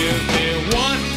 Give me one